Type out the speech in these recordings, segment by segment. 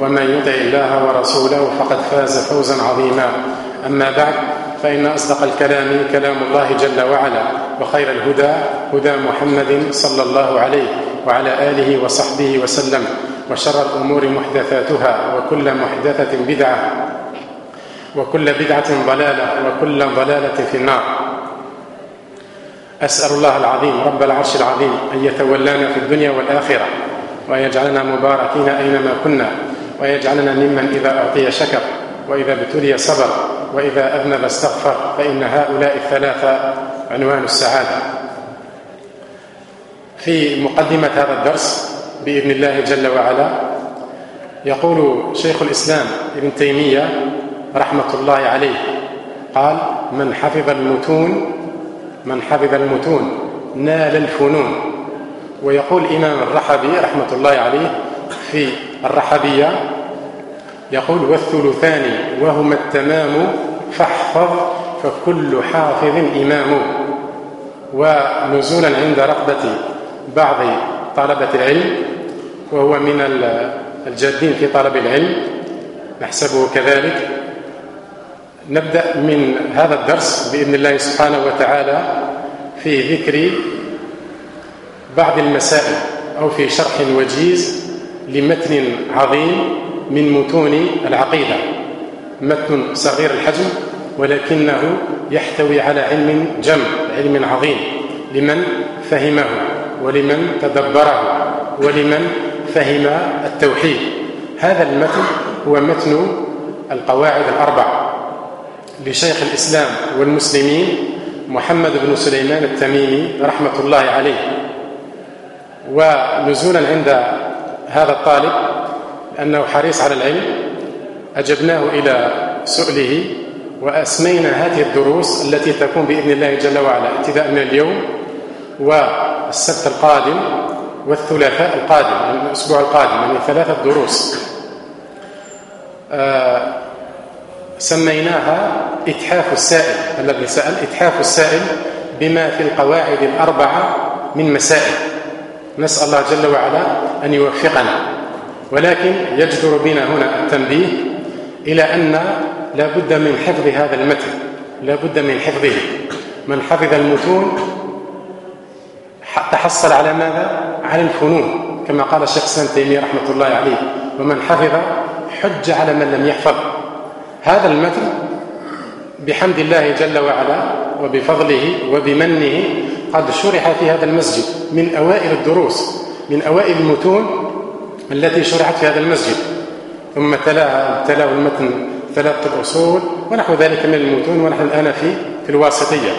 ومن يطع الله ورسوله فقد فاز فوزا عظيما. أما بعد فإن أصدق الكلام كلام الله جل وعلا وخير الهدى هدى محمد صلى الله عليه وعلى آله وصحبه وسلم وشر الأمور محدثاتها وكل محدثة بدعة وكل بدعة ضلالة وكل ضلالة في النار. أسأل الله العظيم رب العرش العظيم أن يتولانا في الدنيا والآخرة وأن يجعلنا مباركين أينما كنا ويجعلنا ممن إذا أعطي شكر وإذا ابتلي صبر وإذا أذنب استغفر فإن هؤلاء الثلاثة عنوان السعادة. في مقدمة هذا الدرس بإذن الله جل وعلا يقول شيخ الإسلام ابن تيمية رحمة الله عليه قال من حفظ المتون من حفظ المتون نال الفنون. ويقول إمام الرحبي رحمة الله عليه في الرحبية يقول والثلثان وهما التمام فاحفظ فكل حافظ إمام ونزولا عند رغبة بعض طلبة العلم وهو من الجادين في طلب العلم نحسبه كذلك نبدأ من هذا الدرس بإذن الله سبحانه وتعالى في ذكر بعض المسائل أو في شرح وجيز لمتن عظيم من متون العقيدة. متن صغير الحجم ولكنه يحتوي على علم جم علم عظيم. لمن فهمه ولمن تدبره ولمن فهم التوحيد. هذا المتن هو متن القواعد الأربع. لشيخ الإسلام والمسلمين محمد بن سليمان التميمي رحمة الله عليه. ونزولا عند هذا الطالب لأنه حريص على العلم أجبناه إلى سؤله وأسمينا هذه الدروس التي تكون بإذن الله جل وعلا ابتداء من اليوم والسبت القادم والثلاثاء القادم يعني الأسبوع القادم يعني ثلاثة دروس. آه سميناها إتحاف السائل الذي سأل إتحاف السائل بما في القواعد الأربعة من مسائل. نسأل الله جل وعلا أن يوفقنا. ولكن يجدر بنا هنا التنبيه إلى أن لا بد من حفظ هذا المتن لا بد من حفظه. من حفظ المتون تحصل على ماذا؟ على الفنون كما قال الشيخ سلام تيمية رحمة الله عليه. ومن حفظ حج على من لم يحفظ. هذا المتن بحمد الله جل وعلا وبفضله وبمنه قد شرح في هذا المسجد من أوائل الدروس من أوائل المتون التي شرحت في هذا المسجد. ثم تلاها تلاه المتن ثلاثة الأصول ونحو ذلك من المتون ونحن الآن في في الواسطية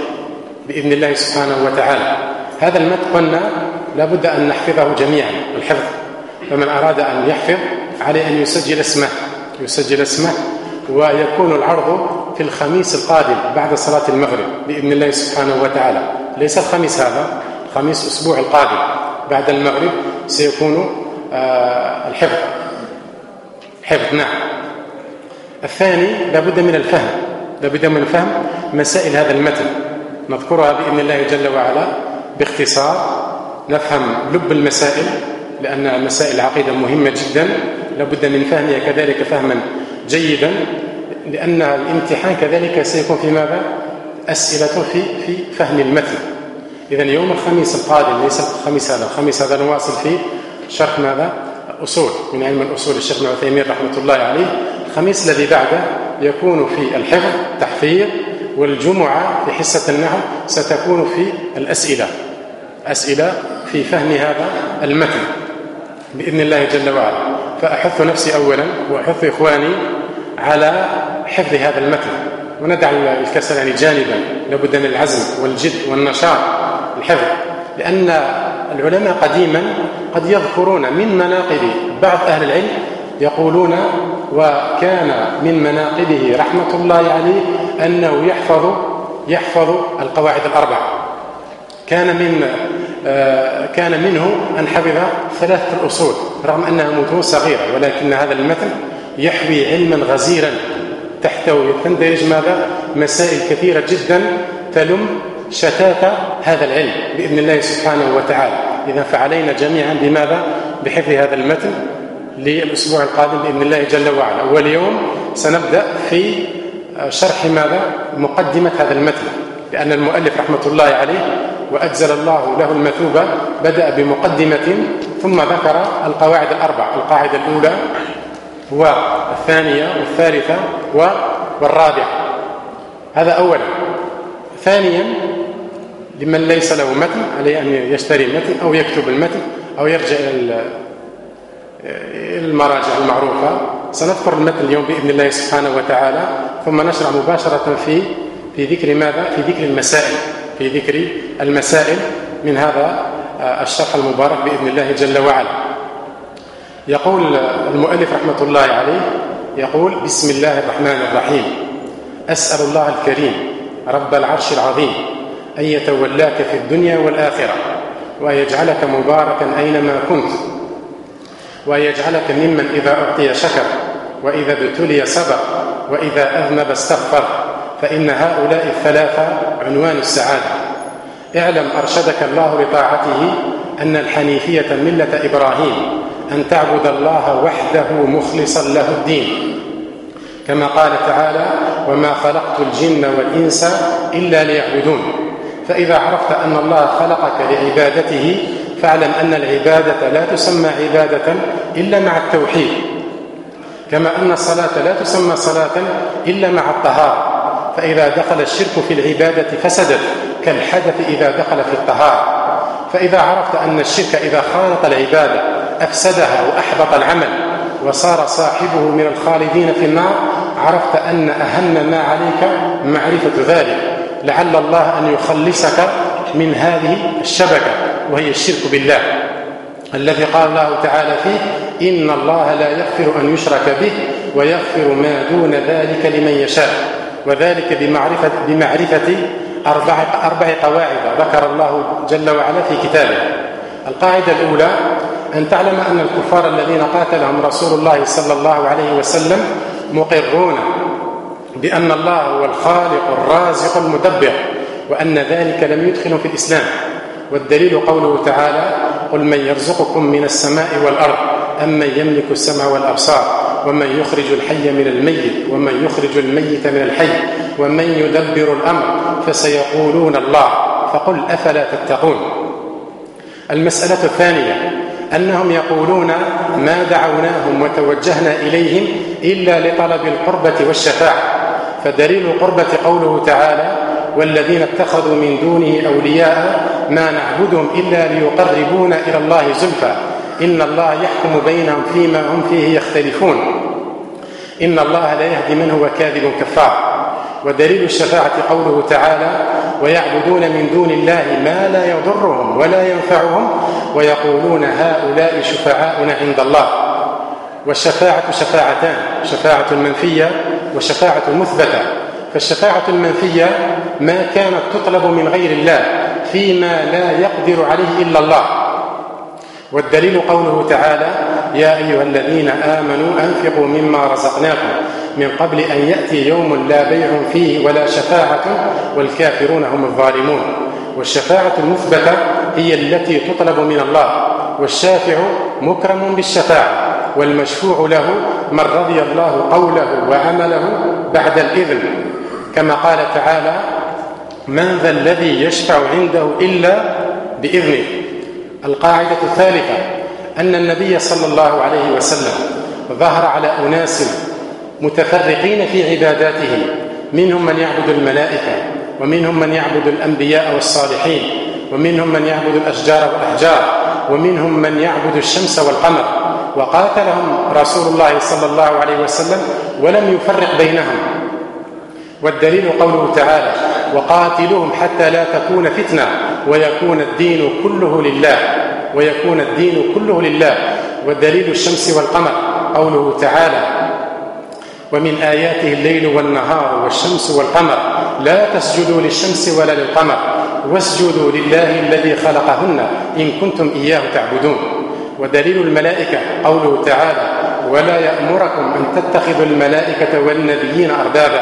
بإذن الله سبحانه وتعالى. هذا المتن قلنا لابد أن نحفظه جميعا الحفظ. فمن أراد أن يحفظ عليه أن يسجل اسمه يسجل اسمه ويكون العرض في الخميس القادم بعد صلاة المغرب بإذن الله سبحانه وتعالى. ليس الخميس هذا الخميس الأسبوع القادم بعد المغرب سيكون آه الحفظ. حفظ نعم. الثاني لابد من الفهم. لابد من فهم مسائل هذا المتن. نذكرها بإذن الله جل وعلا باختصار. نفهم لب المسائل لأن مسائل العقيدة مهمة جدا. لابد من فهمها كذلك فهما جيدا لأن الامتحان كذلك سيكون في ماذا؟ أسئلة في في فهم المتن إذا يوم الخميس القادم ليس الخميس هذا الخميس هذا نواصل فيه شرح ماذا؟ الأصول من علم الأصول الشيخ ابن عثيمين رحمة الله عليه الخميس الذي بعده يكون في الحفظ تحفيظ والجمعة في حصة النحو ستكون في الأسئلة أسئلة في فهم هذا المتن بإذن الله جل وعلا فأحث نفسي أولا وأحث إخواني على حفظ هذا المتن وندع الكسل يعني جانبا لابد من العزم والجد والنشاط الحفظ لأن العلماء قديما قد يذكرون من مناقب بعض أهل العلم يقولون وكان من مناقبه رحمة الله عليه أنه يحفظ يحفظ القواعد الأربع كان من كان منه أن حفظ ثلاثة الأصول رغم أنها متون صغيرة ولكن هذا المتن يحوي علما غزيرا تحتوي تندرج ماذا؟ مسائل كثيرة جدا تلم شتات هذا العلم بإذن الله سبحانه وتعالى. إذا فعلينا جميعا بماذا؟ بحفظ هذا المتن للأسبوع القادم بإذن الله جل وعلا. واليوم سنبدأ في شرح ماذا؟ مقدمة هذا المتن لأن المؤلف رحمة الله عليه وأجزل الله له المثوبة بدأ بمقدمة ثم ذكر القواعد الأربع القاعدة الأولى والثانية والثالثة والرابعة. هذا أولا. ثانيا لمن ليس له متن عليه أن يشتري متن أو يكتب المتن أو يرجع إلى المراجع المعروفة. سنذكر المتن اليوم بإذن الله سبحانه وتعالى ثم نشرع مباشرة في في ذكر ماذا؟ في ذكر المسائل. في ذكر المسائل من هذا الشرح المبارك بإذن الله جل وعلا. يقول المؤلف رحمة الله عليه يقول بسم الله الرحمن الرحيم. أسأل الله الكريم رب العرش العظيم أن يتولاك في الدنيا والآخرة وأن يجعلك مباركا أينما كنت وأن يجعلك ممن إذا أعطي شكر وإذا ابتلي صبر وإذا أذنب استغفر فإن هؤلاء الثلاثة عنوان السعادة. اعلم أرشدك الله لطاعته أن الحنيفية ملة إبراهيم أن تعبد الله وحده مخلصا له الدين. كما قال تعالى وما خلقت الجن والإنس إلا ليعبدون فإذا عرفت أن الله خلقك لعبادته فاعلم أن العبادة لا تسمى عبادة إلا مع التوحيد. كما أن الصلاة لا تسمى صلاة إلا مع الطهارة. فإذا دخل الشرك في العبادة فسدت كالحدث إذا دخل في الطهارة. فإذا عرفت أن الشرك إذا خالط العبادة أفسدها وأحبط العمل وصار صاحبه من الخالدين في النار عرفت أن أهم ما عليك معرفة ذلك. لعل الله أن يخلصك من هذه الشبكة وهي الشرك بالله. الذي قال الله تعالى فيه إن الله لا يغفر أن يشرك به ويغفر ما دون ذلك لمن يشاء. وذلك بمعرفة, بمعرفة أربع, أربع قواعد ذكر الله جل وعلا في كتابه. القاعدة الأولى أن تعلم أن الكفار الذين قاتلهم رسول الله صلى الله عليه وسلم مقرون بأن الله هو الخالق الرازق المدبر وأن ذلك لم يدخل في الإسلام. والدليل قوله تعالى قل من يرزقكم من السماء والأرض أمن يملك السمع والأبصار ومن يخرج الحي من الميت ومن يخرج الميت من الحي ومن يدبر الأمر فسيقولون الله. فقل أفلا تتقون؟ المسألة الثانية أنهم يقولون ما دعوناهم وتوجهنا إليهم إلا لطلب القربة والشفاعة. فدليل القربة قوله تعالى والذين اتخذوا من دونه أولياء ما نعبدهم إلا ليقربونا إلى الله زلفى. إن الله يحكم بينهم فيما هم فيه يختلفون. إن الله لا يهدي من هو كاذب كفار. ودليل الشفاعة قوله تعالى ويعبدون من دون الله ما لا يضرهم ولا ينفعهم ويقولون هؤلاء شفعاؤنا عند الله. والشفاعة شفاعتان شفاعة منفية وشفاعة مثبتة. فالشفاعة المنفية ما كانت تطلب من غير الله فيما لا يقدر عليه إلا الله. والدليل قوله تعالى يا أيها الذين آمنوا أنفقوا مما رزقناكم من قبل أن يأتي يوم لا بيع فيه ولا شفاعة والكافرون هم الظالمون. والشفاعة المثبتة هي التي تطلب من الله والشافع مكرم بالشفاعة والمشفوع له من رضي الله قوله وعمله بعد الإذن. كما قال تعالى من ذا الذي يشفع عنده إلا بإذنه. القاعدة الثالثة أن النبي صلى الله عليه وسلم ظهر على أناس متفرقين في عباداتهم منهم من يعبد الملائكة ومنهم من يعبد الأنبياء والصالحين ومنهم من يعبد الأشجار والأحجار ومنهم من يعبد الشمس والقمر. وقاتلهم رسول الله صلى الله عليه وسلم ولم يفرق بينهم. والدليل قوله تعالى وقاتلوهم حتى لا تكون فتنة ويكون الدين كله لله ويكون الدين كله لله. والدليل الشمس والقمر قوله تعالى ومن آياته الليل والنهار والشمس والقمر لا تسجدوا للشمس ولا للقمر واسجدوا لله الذي خلقهن إن كنتم إياه تعبدون. ودليل الملائكة قوله تعالى ولا يأمركم أن تتخذوا الملائكة والنبيين أربابا.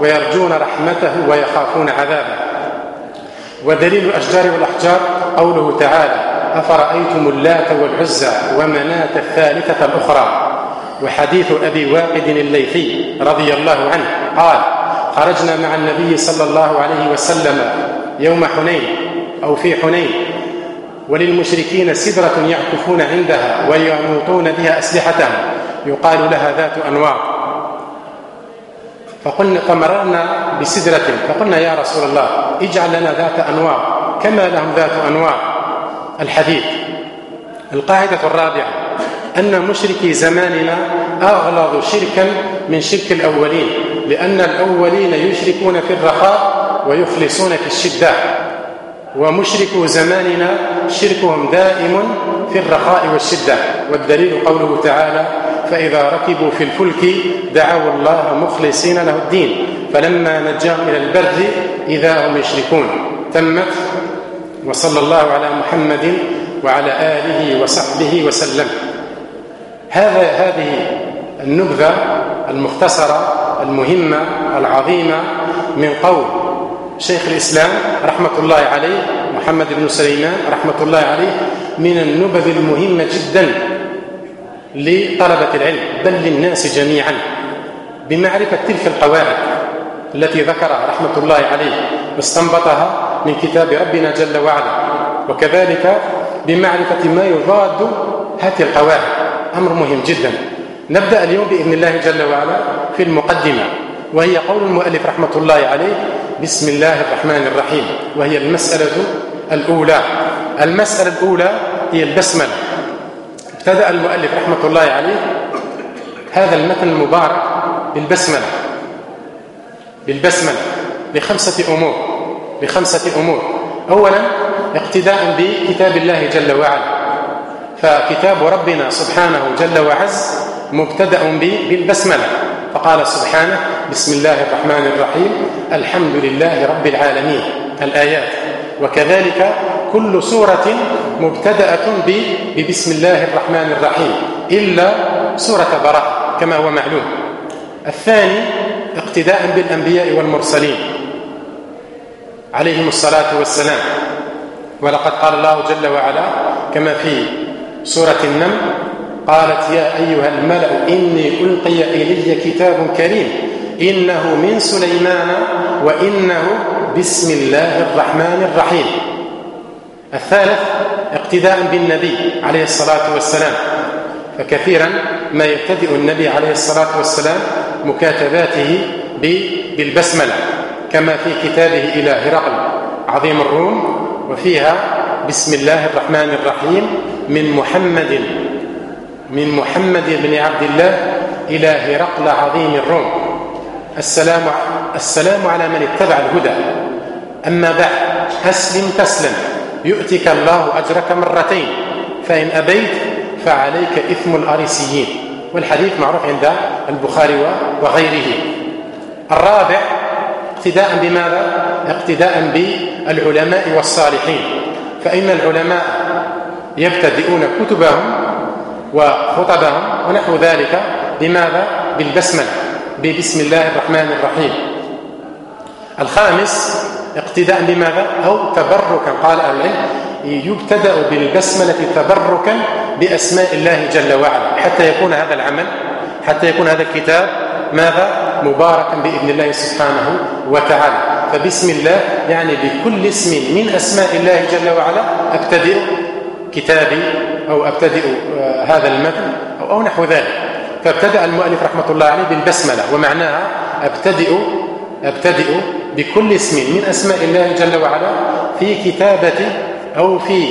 ويرجون رحمته ويخافون عذابه. ودليل الأشجار والأحجار قوله تعالى أفرأيتم اللات والعزى ومناة الثالثة الأخرى؟ وحديث أبي واقد الليثي رضي الله عنه قال خرجنا مع النبي صلى الله عليه وسلم يوم حنين أو في حنين وللمشركين سدرة يعكفون عندها وينوطون بها أسلحتهم. يقال لها ذات أنواط فقلنا فمررنا بسدرة. فقلنا يا رسول الله اجعل لنا ذات أنواط كما لهم ذات أنواط الحديث القاعدة الرابعة أن مشركي زماننا أغلظ شركا من شرك الأولين لأن الأولين يشركون في الرخاء ويخلصون في الشدة. ومشركو زماننا شركهم دائم في الرخاء والشدة. والدليل قوله تعالى فإذا ركبوا في الفلك دعوا الله مخلصين له الدين فلما نجاهم إلى البر إذا هم يشركون. تمت وصلى الله على محمد وعلى آله وصحبه وسلم. هذا هذه النبذة المختصرة المهمة العظيمة من قول شيخ الإسلام رحمة الله عليه محمد بن سليمان رحمة الله عليه من النبذ المهمة جدا. لطلبة العلم بل للناس جميعا بمعرفة تلك القواعد التي ذكرها رحمة الله عليه واستنبطها من كتاب ربنا جل وعلا. وكذلك بمعرفة ما يضاد هذه القواعد. أمر مهم جدا. نبدأ اليوم بإذن الله جل وعلا في المقدمة وهي قول المؤلف رحمة الله عليه بسم الله الرحمن الرحيم وهي المسألة الأولى. المسألة الأولى هي البسملة. ابتدأ المؤلف رحمة الله عليه هذا المتن المبارك بالبسملة بالبسملة لخمسة أمور لخمسة أمور. أولا اقتداء بكتاب الله جل وعلا. فكتاب ربنا سبحانه جل وعز مبتدأ بالبسملة. فقال سبحانه بسم الله الرحمن الرحيم الحمد لله رب العالمين. الآيات. وكذلك كل سورة مبتدأة ببسم الله الرحمن الرحيم إلا سورة براءة كما هو معلوم. الثاني اقتداء بالأنبياء والمرسلين عليهم الصلاة والسلام. ولقد قال الله جل وعلا كما في سورة النمل قالت يا أيها الملأ إني ألقي إلي كتاب كريم إنه من سليمان وإنه بسم الله الرحمن الرحيم. الثالث اقتداء بالنبي عليه الصلاة والسلام فكثيرا ما يبتدئ النبي عليه الصلاة والسلام مكاتباته بالبسملة كما في كتابه إلى هرقل عظيم الروم وفيها بسم الله الرحمن الرحيم من محمد من محمد بن عبد الله إلى هرقل عظيم الروم. السلام السلام على من اتبع الهدى. أما بعد أسلم تسلم. يؤتك الله أجرك مرتين فإن أبيت فعليك إثم الأريسيين. والحديث معروف عند البخاري وغيره. الرابع اقتداء بماذا؟ اقتداء بالعلماء والصالحين. فإن العلماء يبتدئون كتبهم وخطبهم ونحو ذلك بماذا؟ بالبسملة ببسم الله الرحمن الرحيم. الخامس اقتداء بماذا؟ أو تبركا. قال أهل العلم يبتدأ بالبسملة تبركا بأسماء الله جل وعلا حتى يكون هذا العمل حتى يكون هذا الكتاب ماذا؟ مباركا بإذن الله سبحانه وتعالى. فبسم الله يعني بكل اسم من أسماء الله جل وعلا أبتدئ كتابي أو أبتدئ آه، هذا المتن أو, أو نحو ذلك. فابتدأ المؤلف رحمة الله عليه بالبسملة ومعناها أبتدئ أبتدئ بكل اسم من أسماء الله جل وعلا في كتابة أو في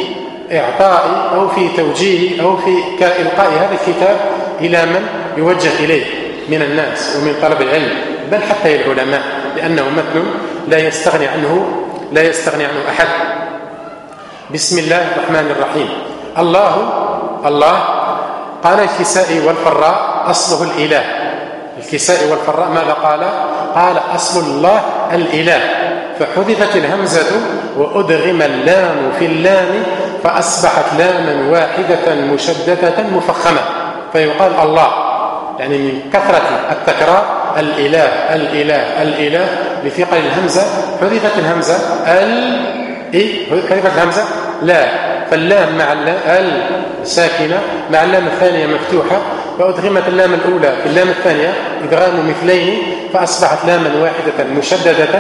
إعطاء أو في توجيه أو في إلقاء هذا الكتاب إلى من يوجه إليه من الناس ومن طلب العلم بل حتى العلماء لأنه متن لا يستغني عنه لا يستغني عنه أحد. بسم الله الرحمن الرحيم. الله الله قال الكسائي والفراء أصله الإله. الكسائي والفراء ماذا قال؟ قال أصل الله الإله. فحذفت الهمزة وأدغم اللام في اللام فأصبحت لاما واحدة مشددة مفخمة. فيقال الله يعني من كثرة التكرار الإله الإله الإله. لثقل الهمزة حذفت الهمزة ال إيه حذفت الهمزة لا. فاللام مع ال ساكنة. مع اللام الثانية مفتوحة. فأدغمت اللام الأولى في اللام الثانية إدغام مثلين. فأصبحت لاما واحدة مشددة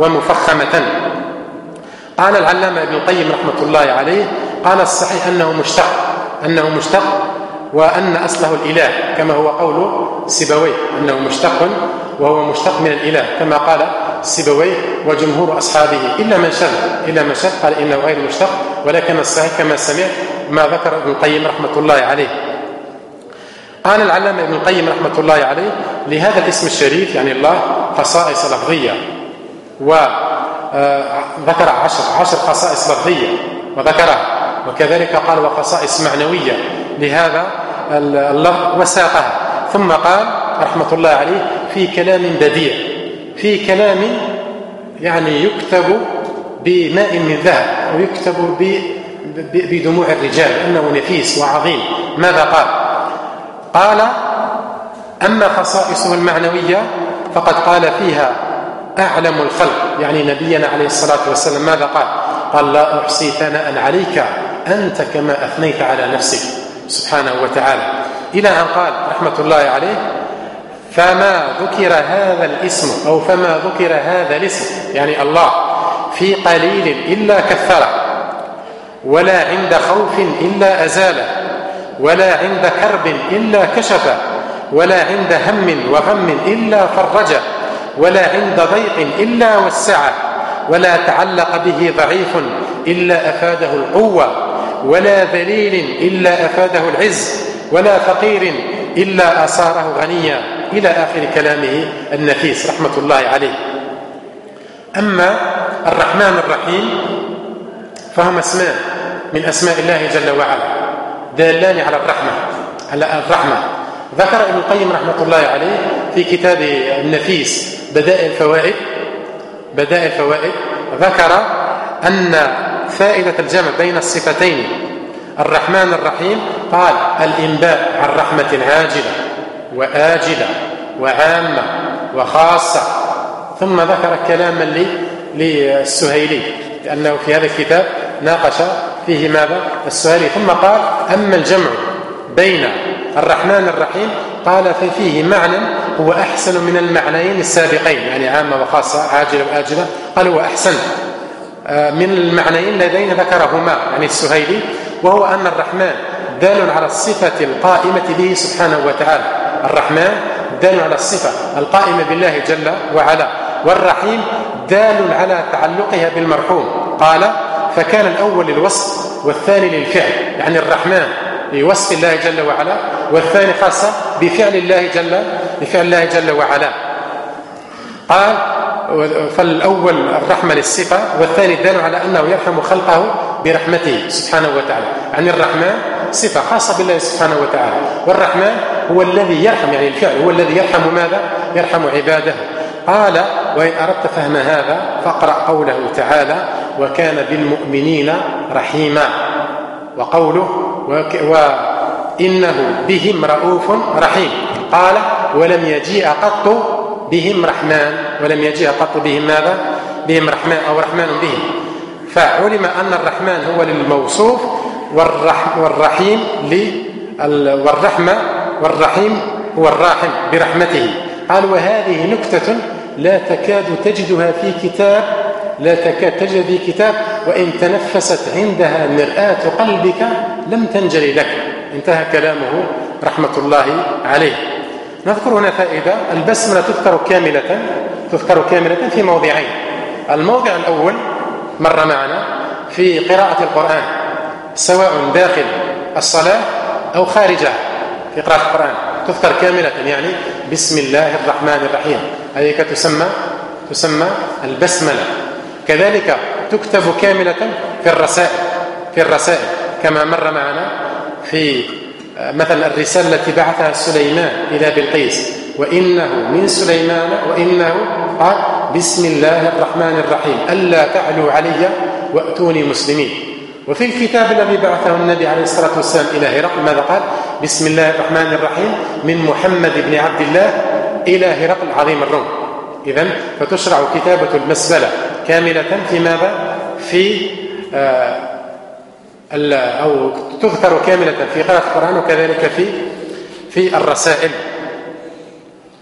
ومفخمة. قال العلامة ابن القيم رحمة الله عليه قال الصحيح أنه مشتق أنه مشتق وأن أصله الإله كما هو قول سيبويه أنه مشتق وهو مشتق من الإله كما قال سيبويه وجمهور أصحابه. إلا من شذ إلا من شذ قال إنه غير مشتق ولكن الصحيح كما سمعت ما ذكر ابن القيم رحمة الله عليه. قال العلامة ابن القيم رحمة الله عليه لهذا الاسم الشريف يعني الله خصائص لفظية. وذكر آه، عشر, عشر خصائص لفظية وذكرها وكذلك قال وخصائص معنوية لهذا اللفظ وساقها. ثم قال رحمة الله عليه في كلام بديع في كلام يعني يكتب بماء من ذهب ويكتب بدموع الرجال إنه نفيس وعظيم. ماذا قال؟ قال أما خصائصه المعنوية فقد قال فيها أعلم الخلق يعني نبينا عليه الصلاة والسلام ماذا قال؟ قال لا أحصي ثناء عليك أنت كما أثنيت على نفسك سبحانه وتعالى. إلى أن قال رحمة الله عليه فما ذكر هذا الاسم أو فما ذكر هذا الاسم يعني الله في قليل إلا كثره ولا عند خوف إلا أزاله. ولا عند كرب إلا كشفه ولا عند هم وغم إلا فرجه ولا عند ضيق إلا وسعه ولا تعلق به ضعيف إلا أفاده القوة ولا ذليل إلا أفاده العز ولا فقير إلا أصاره غنيا. إلى آخر كلامه النفيس رحمة الله عليه. أما الرحمن الرحيم فهم اسمان من أسماء الله جل وعلا. دالان على الرحمة. على الرحمة. ذكر ابن القيم رحمة الله عليه في كتاب النفيس بدائل الفوائد. بدائل الفوائد. ذكر أن فائدة الجمع بين الصفتين. الرحمن الرحيم قال الإنباء عن رحمة عاجله وآجلة وعامة وخاصة. ثم ذكر كلاما لي للسهيلي لأنه في هذا الكتاب ناقش فيه ماذا؟ السهيلي ثم قال أما الجمع بين الرحمن الرحيم قال ففيه معنى هو أحسن من المعنيين السابقين يعني عامة وخاصة عاجلة وآجلة. قال هو أحسن آه، من المعنيين اللذين ذكرهما يعني السهيلي وهو أن الرحمن دال على الصفة القائمة به سبحانه وتعالى. الرحمن دال على الصفة القائمة بالله جل وعلا والرحيم دال على تعلقها بالمرحوم. قال فكان الأول للوصف والثاني للفعل يعني الرحمن بوصف الله جل وعلا والثاني خاصة بفعل الله جل بفعل الله جل وعلا. قال فالأول الرحمة للصفة والثاني الدال على أنه يرحم خلقه برحمته سبحانه وتعالى. يعني الرحمن صفة خاصة بالله سبحانه وتعالى. والرحمن هو الذي يرحم يعني الفعل هو الذي يرحم ماذا؟ يرحم عباده. قال وإن أردت فهم هذا فاقرأ قوله تعالى وكان بالمؤمنين رحيما. وقوله إنه بهم رؤوف رحيم. قال ولم يجيء قط بهم رحمن. ولم يجيء قط بهم ماذا؟ بهم رحمن أو رحمن بهم. فعلم أن الرحمن هو للموصوف والرحيم والرحمة والرحيم هو الراحم برحمته. قال وهذه نكتة لا تكاد تجدها في كتاب لا تكاد تجد في كتاب وإن تنفست عندها مرآة قلبك لم تنجلي لك. انتهى كلامه رحمة الله عليه. نذكر هنا فائدة البسملة تذكر كاملة تذكر كاملة في موضعين. الموضع الأول مر معنا في قراءة القرآن سواء داخل الصلاة أو خارجها. في قراءة القرآن تذكر كاملة يعني بسم الله الرحمن الرحيم. هذه تسمى تسمى البسملة. كذلك تكتب كاملة في الرسائل في الرسائل. كما مر معنا في مثلا الرسالة التي بعثها سليمان إلى بلقيس. وإنه من سليمان وإنه قال بسم الله الرحمن الرحيم. ألا تعلوا علي وأتوني مسلمين. وفي الكتاب الذي بعثه النبي عليه الصلاة والسلام إلى هرقل ماذا قال؟ بسم الله الرحمن الرحيم. من محمد بن عبد الله إلى هرقل عظيم الروم. إذا فتشرع كتابة المسبلة كاملة في ماذا في آه أو تذكر كاملة في قراءة القرآن وكذلك في في الرسائل.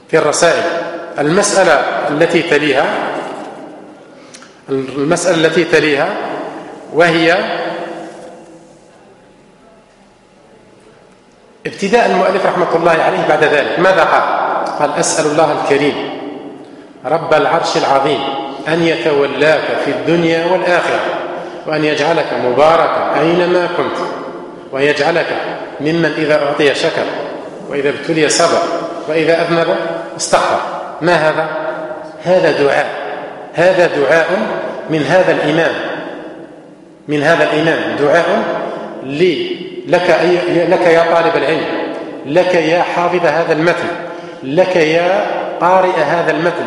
في الرسائل. المسألة التي تليها المسألة التي تليها وهي ابتداء المؤلف رحمة الله عليه بعد ذلك. ماذا قال؟ قال أسأل الله الكريم رب العرش العظيم أن يتولاك في الدنيا والآخرة وأن يجعلك مباركا أينما كنت وأن يجعلك ممن إذا أعطي شكر وإذا ابتلي صبر وإذا أذنب استغفر. ما هذا؟ هذا دعاء. هذا دعاء من هذا الإمام من هذا الإمام دعاء لي. لك, أي لك يا طالب العلم. لك يا حافظ هذا المتن. لك يا قارئ هذا المتن.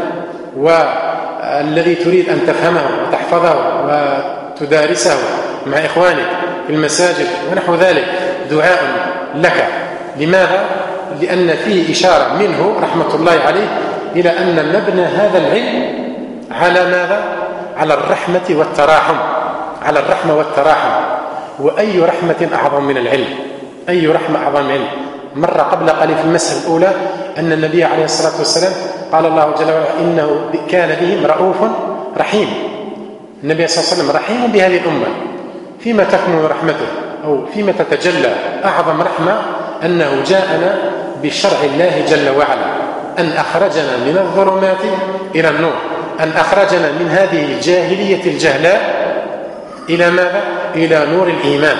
والذي تريد أن تفهمه وتحفظه وتدارسه مع إخوانك في المساجد ونحو ذلك دعاء لك. لماذا؟ لأن فيه إشارة منه رحمة الله عليه إلى أن مبنى هذا العلم على ماذا؟ على الرحمة والتراحم. على الرحمة والتراحم. وأي رحمة أعظم من العلم؟ أي رحمة أعظم من العلم؟ مر قبل قليل في المسألة الأولى أن النبي عليه الصلاة والسلام قال الله جل وعلا إنه كان بهم رؤوف رحيم. النبي صلى الله عليه وسلم رحيم بهذه الأمة. فيما تكمن رحمته أو فيما تتجلى أعظم رحمة أنه جاءنا بشرع الله جل وعلا. أن أخرجنا من الظلمات إلى النور. أن أخرجنا من هذه الجاهلية الجهلاء إلى ماذا؟ إلى نور الإيمان.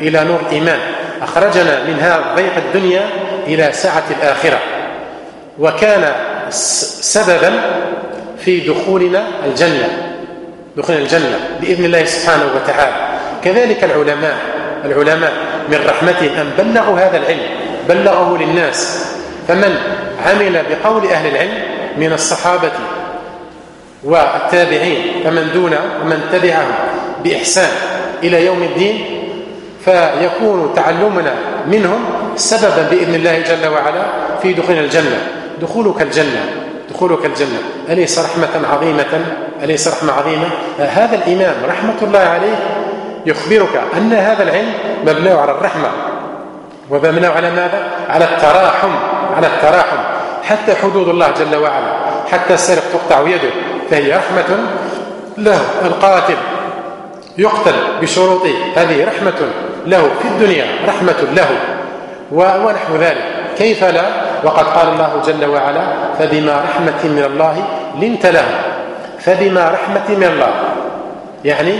إلى نور الإيمان. أخرجنا من هذا ضيق الدنيا إلى سعة الآخرة. وكان سببا في دخولنا الجنة دخولنا الجنة بإذن الله سبحانه وتعالى. كذلك العلماء العلماء من رحمتهم أن بلغوا هذا العلم بلغه للناس. فمن عمل بقول أهل العلم من الصحابة والتابعين فمن دون ومن تبعهم بإحسان إلى يوم الدين فيكون تعلمنا منهم سببا بإذن الله جل وعلا في دخول الجنة. دخولك الجنة دخولك الجنة. أليس رحمة عظيمة؟ أليس رحمة عظيمة؟ هذا الإمام رحمة الله عليه يخبرك أن هذا العلم مبني على الرحمة. ومبني على ماذا؟ على التراحم على التراحم. حتى حدود الله جل وعلا حتى السرق تقطع يده فهي رحمة له. القاتل يقتل بشروطه هذه رحمة له في الدنيا رحمة له. ونحو ذلك. كيف لا؟ وقد قال الله جل وعلا فبما رحمة من الله لنت لهم. فبما رحمة من الله. يعني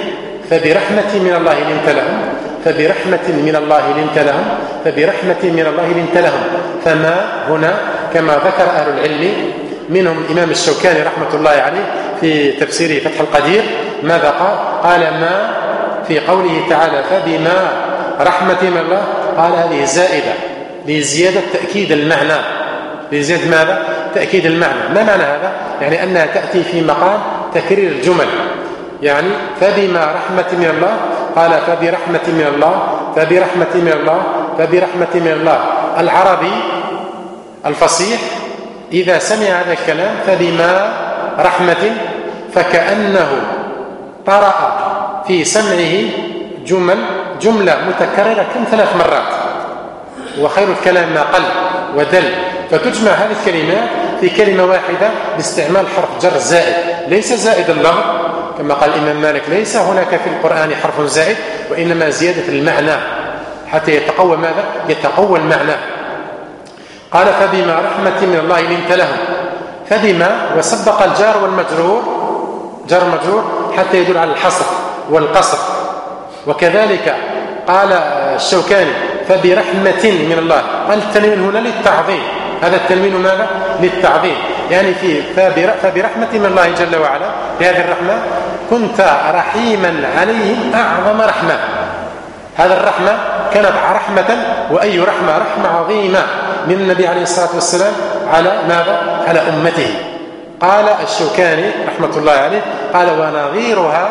فبرحمة من الله لنت لهم. فبرحمة من الله لنت لهم. فبرحمة من الله لنت لهم. فما هنا كما ذكر أهل العلم منهم الإمام الشوكاني رحمة الله عليه في تفسيره فتح القدير ماذا قال؟ قال ما في قوله تعالى فبما رحمة من الله؟ قال هذه زائدة لزيادة تأكيد المعنى. لزيادة ماذا؟ تأكيد المعنى. ما معنى هذا؟ يعني أنها تأتي في مقام تكرير الجمل يعني فبما رحمة من الله قال فبرحمة من الله فبرحمة من الله فبرحمة من الله. العربي الفصيح إذا سمع هذا الكلام فبما رحمة فكأنه طرأ في سمعه جمل جملة متكررة كم ثلاث مرات؟ وخير الكلام ما قل ودل. فتجمع هذه الكلمات في كلمة واحدة باستعمال حرف جر زائد. ليس زائد اللفظ كما قال الإمام مالك ليس هناك في القرآن حرف زائد وإنما زيادة المعنى. حتى يتقوى ماذا؟ يتقوى المعنى. قال فبما رحمة من الله لنت لهم. فبما وسبق الجار والمجرور جار مجرور حتى يدل على الحصر والقصر. وكذلك قال الشوكاني فبرحمة من الله. التنوين هنا للتعظيم. هذا التنوين ماذا؟ للتعظيم. يعني في فبرحمة من الله جل وعلا بهذه الرحمة كنت رحيما عليهم أعظم رحمة. هذا الرحمة كانت رحمة وأي رحمة؟ رحمة عظيمة من النبي عليه الصلاة والسلام على ماذا؟ على أمته. قال الشوكاني رحمة الله عليه قال ونظيرها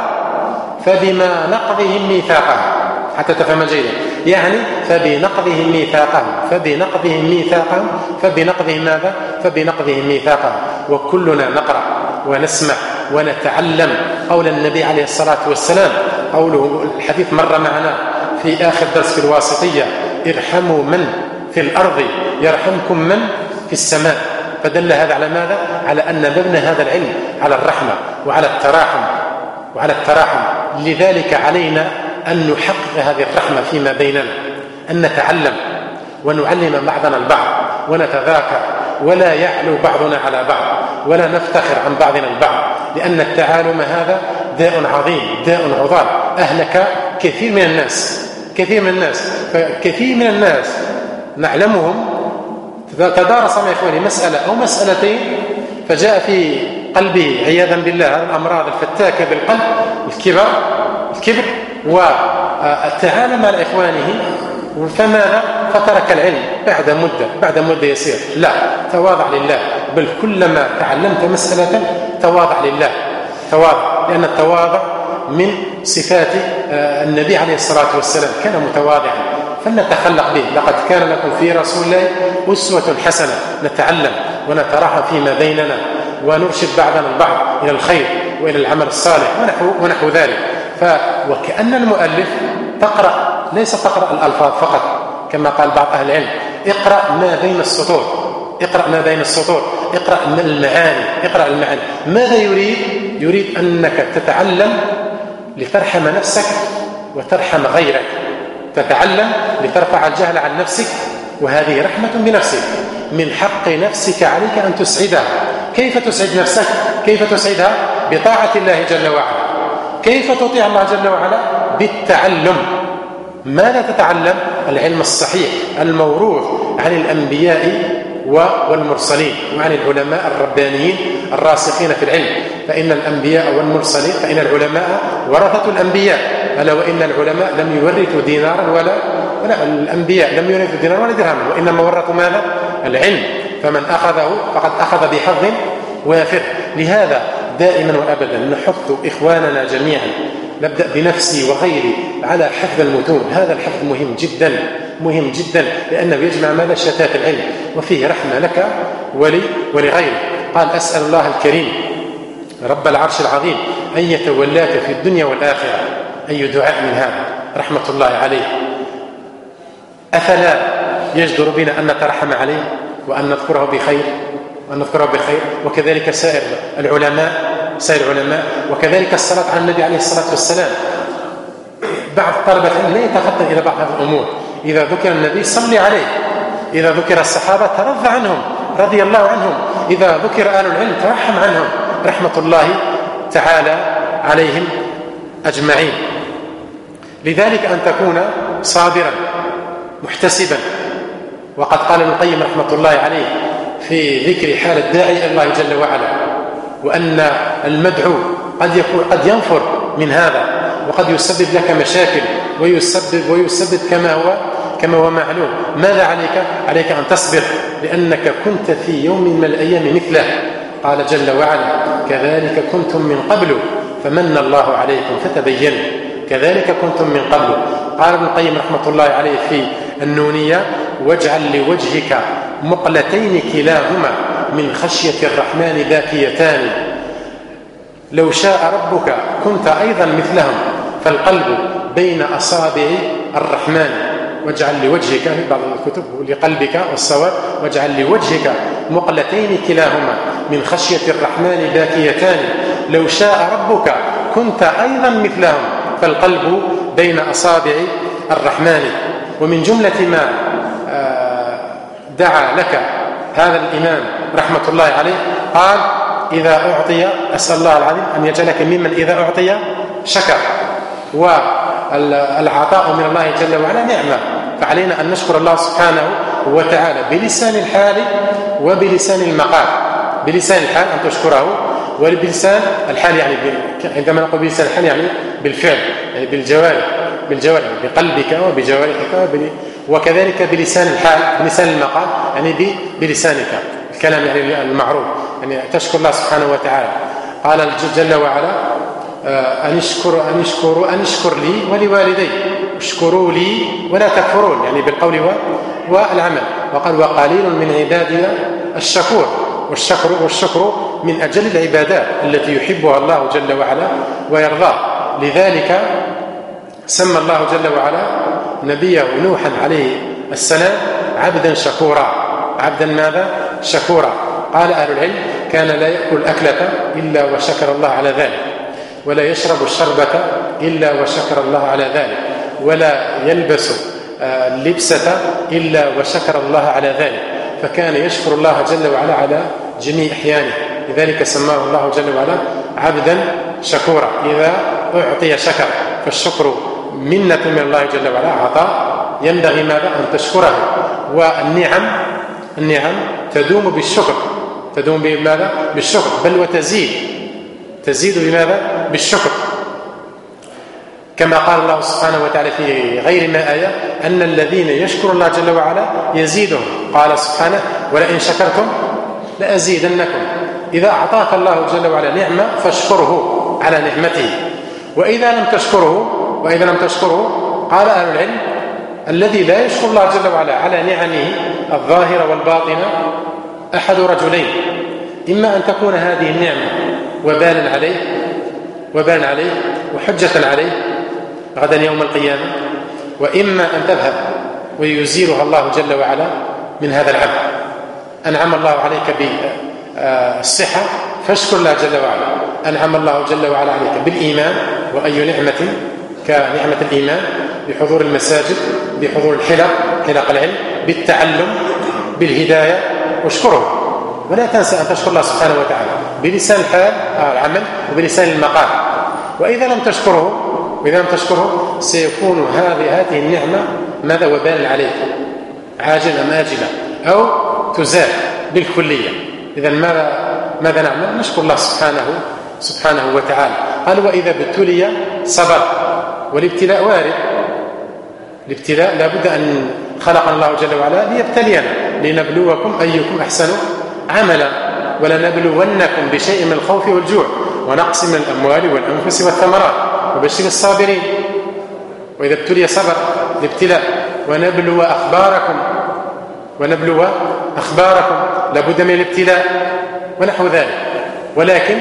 فبما نقضهم ميثاقها. حتى تفهم جيدا يعني فبنقضهم ميثاقهم فبنقضهم ميثاقهم فبنقضهم ماذا؟ فبنقضهم ميثاقهم. وكلنا نقرأ ونسمع ونتعلم قول النبي عليه الصلاة والسلام قوله الحديث مر معنا في آخر درس في الواسطية ارحموا من في الأرض يرحمكم من في السماء. فدل هذا على ماذا؟ على أن مبنى هذا العلم على الرحمة وعلى التراحم وعلى التراحم. لذلك علينا أن نحقق هذه الرحمة فيما بيننا أن نتعلم ونعلم بعضنا البعض ونتذاكر ولا يعلو بعضنا على بعض ولا نفتخر عن بعضنا البعض لأن التعالم هذا داء عظيم داء عضال أهلك كثير من الناس كثير من الناس فكثير من الناس نعلمهم. تدارس مع إخواني مسألة أو مسألتين فجاء في قلبه عياذا بالله الأمراض الفتاكة بالقلب الكبر الكبر. والتعالى مع إخوانه فماذا فترك العلم بعد مدة بعد مدة يسير. لا تواضع لله. بل كلما تعلمت مسألة تواضع لله. تواضع لأن التواضع من صفات آه، النبي عليه الصلاة والسلام. كان متواضعا. فلنتخلق به. لقد كان لكم في رسول الله أسوة حسنة. نتعلم ونتراحم فيما بيننا ونرشد بعضنا البعض إلى الخير وإلى العمل الصالح ونحو, ونحو ذلك. ف وكأن المؤلف تقرأ ليس تقرأ الألفاظ فقط كما قال بعض أهل العلم. اقرأ ما بين السطور اقرأ ما بين السطور اقرأ المعاني اقرأ المعاني. ماذا يريد؟ يريد أنك تتعلم لترحم نفسك وترحم غيرك. تتعلم لترفع الجهل عن نفسك وهذه رحمة بنفسك. من حق نفسك عليك أن تسعدها. كيف تسعد نفسك؟ كيف تسعدها؟ بطاعة الله جل وعلا. كيف تطيع الله جل وعلا؟ بالتعلم. ماذا تتعلم؟ العلم الصحيح الموروث عن الأنبياء والمرسلين وعن العلماء الربانيين الراسخين في العلم. فإن الأنبياء والمرسلين فإن العلماء ورثة الأنبياء. ألا وإن العلماء لم يورثوا دينارا ولا ولا الأنبياء لم يورثوا دينارا ولا درهما. وإنما ورثوا ماذا؟ العلم. فمن أخذه فقد أخذ بحظ وافر. لهذا دائما وابدا. نحث إخواننا جميعا. نبدأ بنفسي وغيري على حفظ المتون. هذا الحفظ مهم جدا. مهم جدا. لأنه يجمع ماذا شتات العلم. وفيه رحمة لك ولي ولغيرك قال أسأل الله الكريم رب العرش العظيم أن يتولاك في الدنيا والآخرة. أي دعاء من هذا؟ رحمة الله عليه. أفلا يجدر بنا أن نترحم عليه وأن نذكره بخير؟ وأن نذكره بخير وكذلك سائر العلماء سائر العلماء وكذلك الصلاة على النبي عليه الصلاة والسلام. بعض طلبة لا يتفطن إلى بعض الأمور. إذا ذكر النبي صلي عليه. إذا ذكر الصحابة ترضى عنهم رضي الله عنهم. إذا ذكر آل العلم ترحم عنهم. رحمة الله تعالى عليهم أجمعين. لذلك أن تكون صابرا محتسبا. وقد قال ابن القيم رحمة الله عليه في ذكر حال الداعي الله جل وعلا وأن المدعو قد يكون قد ينفر من هذا وقد يسبب لك مشاكل ويسبب ويسبب كما هو كما هو معلوم. ماذا عليك؟ عليك أن تصبر لأنك كنت في يوم من الأيام مثله. قال جل وعلا كذلك كنتم من قبل فمن الله عليكم فتبينوا كذلك كنتم من قبل. قال ابن القيم رحمة الله عليه في النونية واجعل لوجهك مقلتين كلاهما من خشية الرحمن ذاكيتان لو شاء ربك كنت أيضا مثلهم فالقلب بين أصابع الرحمن. واجعل لوجهك في بعض الكتب لقلبك والصواب واجعل لوجهك مقلتين كلاهما من خشية الرحمن باكيتان. لو شاء ربك كنت أيضا مثلهم فالقلب بين أصابع الرحمن. ومن جملة ما دعا لك هذا الإمام رحمة الله عليه قال إذا أعطي أسأل الله العظيم أن يجعلك ممن إذا أعطي شكر. والعطاء من الله جل وعلا نعمة فعلينا أن نشكر الله سبحانه وتعالى بلسان الحال وبلسان المقال. بلسان الحال أن تشكره وبلسان الحال يعني عندما نقول بلسان الحال يعني بالفعل يعني بالجوارح بالجوارح بقلبك وبجوارحك وكذلك بلسان الحال بلسان المقال يعني بلسانك الكلام يعني المعروف. يعني تشكر الله سبحانه وتعالى. قال جل وعلا آه، أن اشكر أن اشكروا أن اشكر لي ولوالدي. اشكروا لي ولا تكفرون يعني بالقول والعمل. وقال وقليل من عبادي الشكور. والشكر والشكر من أجل العبادات التي يحبها الله جل وعلا ويرضاه. لذلك سمى الله جل وعلا نبيه نوحا عليه السلام عبدا شكورا. عبدا ماذا؟ شكورا. قال أهل العلم كان لا يأكل الأكلة إلا وشكر الله على ذلك ولا يشرب الشربة إلا وشكر الله على ذلك ولا يلبس آه، اللبسة إلا وشكر الله على ذلك فكان يشكر الله جل وعلا على جميع أحيانه. لذلك سماه الله جل وعلا عبدا شكورا. إذا أعطي شكر فالشكر منة من الله جل وعلا عطاء ينبغي ماذا أن تشكره والنعم النعم تدوم بالشكر تدوم بماذا بالشكر بل وتزيد تزيد بماذا بالشكر كما قال الله سبحانه وتعالى في غير ما آية أن الذين يشكرون الله جل وعلا يزيدهم قال سبحانه ولئن شكرتم لأزيدنكم إذا أعطاك الله جل وعلا نعمة فاشكره على نعمته وإذا لم تشكره وإذا لم تشكره قال أهل العلم الذي لا يشكر الله جل وعلا على نعمه الظاهرة والباطنة أحد رجلين إما أن تكون هذه النعمة وبالا عليه وبالا عليه وحجة عليه غدا يوم القيامة وإما أن تذهب ويزيلها الله جل وعلا من هذا العبد أنعم الله عليك بالصحة فاشكر الله جل وعلا. أنعم الله جل وعلا عليك بالإيمان وأي نعمة كنعمة الإيمان بحضور المساجد بحضور الحلق حلق العلم بالتعلم بالهداية. واشكره. ولا تنسى أن تشكر الله سبحانه وتعالى بلسان الحال العمل وبلسان المقال. وإذا لم تشكره وإذا لم تشكره سيكون هذه هذه النعمة ماذا؟ وبال عليك. عاجلا أم آجلا. أو تزال بالكلية. إذا ماذا ماذا نعمل؟ نشكر الله سبحانه سبحانه وتعالى. قال وإذا ابتلي صبر. والابتلاء وارد. الابتلاء لابد أن خلق الله جل وعلا ليبتلينا لنبلوكم أيكم أحسن عملا ولنبلونكم بشيء من الخوف والجوع ونقص من الأموال والأنفس والثمرات. وبشر الصابرين. وإذا ابتلي صبر الابتلاء ونبلو أخباركم ونبلو أخباركم. لابد من الابتلاء ونحو ذلك. ولكن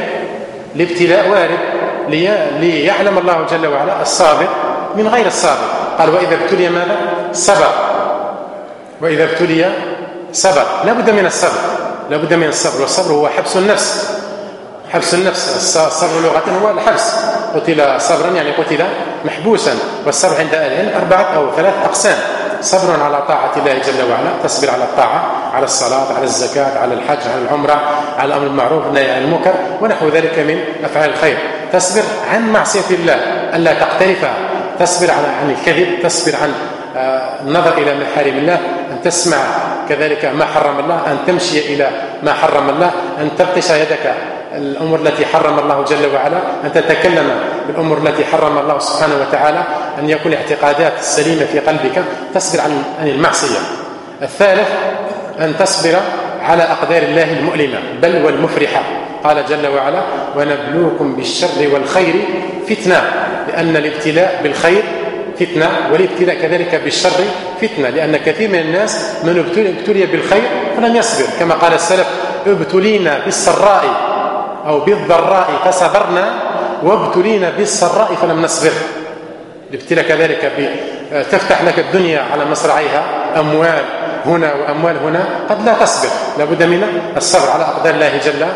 الابتلاء وارد. ليعلم الله جل وعلا الصابر من غير الصابر. قال وإذا ابتلي ماذا؟ صبر. وإذا ابتلي صبر. لابد من الصبر. لابد من الصبر. والصبر هو حبس النفس. حبس النفس. الصبر لغة هو الحبس قتل صبرا يعني قتل محبوسا. والصبر عند أهل العلم أربعة أو ثلاث أقسام. صبر على طاعة الله جل وعلا تصبر على الطاعة. على الصلاة على الزكاة على الحج على العمرة على الأمر المعروف والنهي عن المنكر ونحو ذلك من أفعال الخير. تصبر عن معصية الله ألا تقترفها تصبر عن الكذب تصبر عن آه، النظر إلى محارم الله أن تسمع كذلك ما حرم الله أن تمشي إلى ما حرم الله أن تبطش يدك الأمور التي حرم الله جل وعلا أن تتكلم بالأمور التي حرم الله سبحانه وتعالى أن يكون اعتقادات سليمة في قلبك. تصبر عن المعصية. الثالث أن تصبر على أقدار الله المؤلمة بل والمفرحة. قال جل وعلا ونبلوكم بالشر والخير فتنة لأن الابتلاء بالخير فتنة والابتلاء كذلك بالشر فتنة لأن كثير من الناس من ابتلي بالخير فلم يصبر. كما قال السلف ابتلينا بالسراء أو بالضراء فصبرنا وابتلينا بالسراء فلم نصبر. الابتلاء كذلك تفتح لك الدنيا على مصراعيها أموال هنا وأموال هنا قد لا تصبر. لابد من الصبر على أقدار الله جل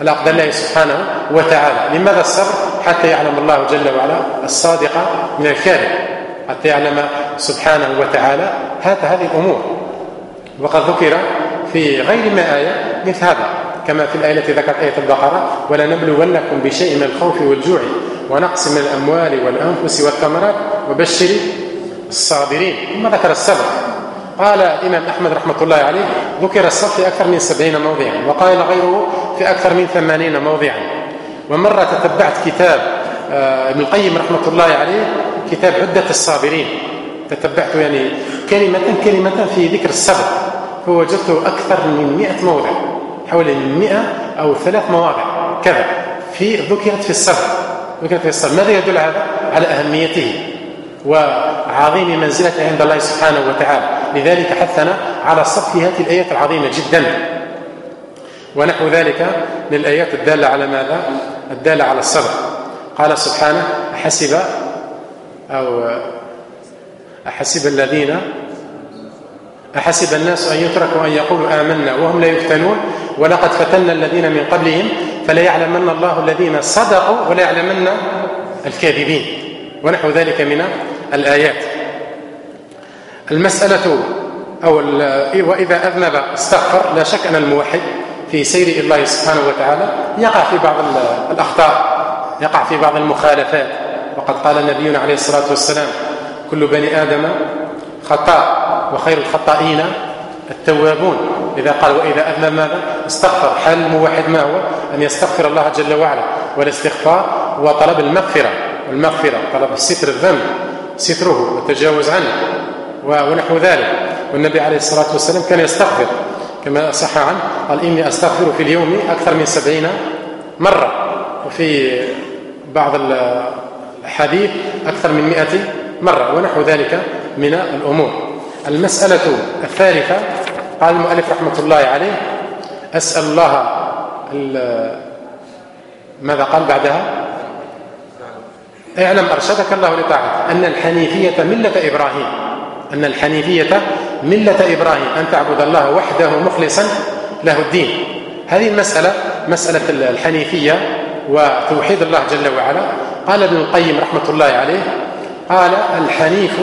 على أقدار الله سبحانه وتعالى. لماذا الصبر؟ حتى يعلم الله جل وعلا الصادق من الكاذب. حتى يعلم سبحانه وتعالى هذا هذه الأمور. وقد ذكر في غير ما آية مثل هذا. كما في الآية التي ذكرت آية البقرة ولنبلونكم بشيء من الخوف والجوع ونقص من الأموال والأنفس والثمرات وبشر الصابرين. ثم ذكر الصبر. قال الإمام أحمد رحمة الله عليه ذكر الصبر في أكثر من سبعين موضعا وقال غيره في أكثر من ثمانين موضعا. ومرة تتبعت كتاب آه، ابن القيم رحمة الله عليه كتاب عدة الصابرين. تتبعت يعني كلمة كلمة في ذكر الصبر فوجدته أكثر من مئة موضع حوالي مئة أو ثلاث مواضع. كذا في ذكرت في الصبر ذكرت في الصبر ماذا يدل على أهميته. وعظيم منزلته عند الله سبحانه وتعالى. لذلك حثنا على في هذه الآيات العظيمة جدا. ونحو ذلك من الآيات الدالة على ماذا؟ الدالة على الصبر. قال سبحانه أحسب أو أحسب الذين أحسب الناس أن يتركوا أن يقولوا آمنا وهم لا يفتنون. ولقد فتنا الذين من قبلهم فلا يعلمن الله الذين صدقوا ولا يعلمن الكاذبين. ونحو ذلك من الآيات. المسألة أو وإذا أذنب استغفر لا شك أن الموحد في سير الله سبحانه وتعالى يقع في بعض الأخطاء يقع في بعض المخالفات. وقد قال نبينا عليه الصلاة والسلام كل بني آدم خطاء وخير الخطائين التوابون. إذا قال وإذا أذنب ماذا؟ استغفر. حال الموحد ما هو؟ أن يستغفر الله جل وعلا والاستغفار هو طلب المغفرة والمغفرة طلب ستر الذنب. ستره والتجاوز عنه ونحو ذلك. والنبي عليه الصلاة والسلام كان يستغفر كما صح عنه قال إني أستغفر في اليوم أكثر من سبعين مرة وفي بعض الحديث أكثر من مئة مرة ونحو ذلك من الأمور. المسألة الثالثة قال المؤلف رحمة الله عليه أسأل الله ماذا قال بعدها؟ اعلم أرشدك الله لطاعته أن الحنيفية ملة إبراهيم. أن الحنيفية ملة إبراهيم. أن تعبد الله وحده مخلصا له الدين. هذه المسألة مسألة الحنيفية وتوحيد الله جل وعلا. قال ابن القيم رحمة الله عليه قال الحنيف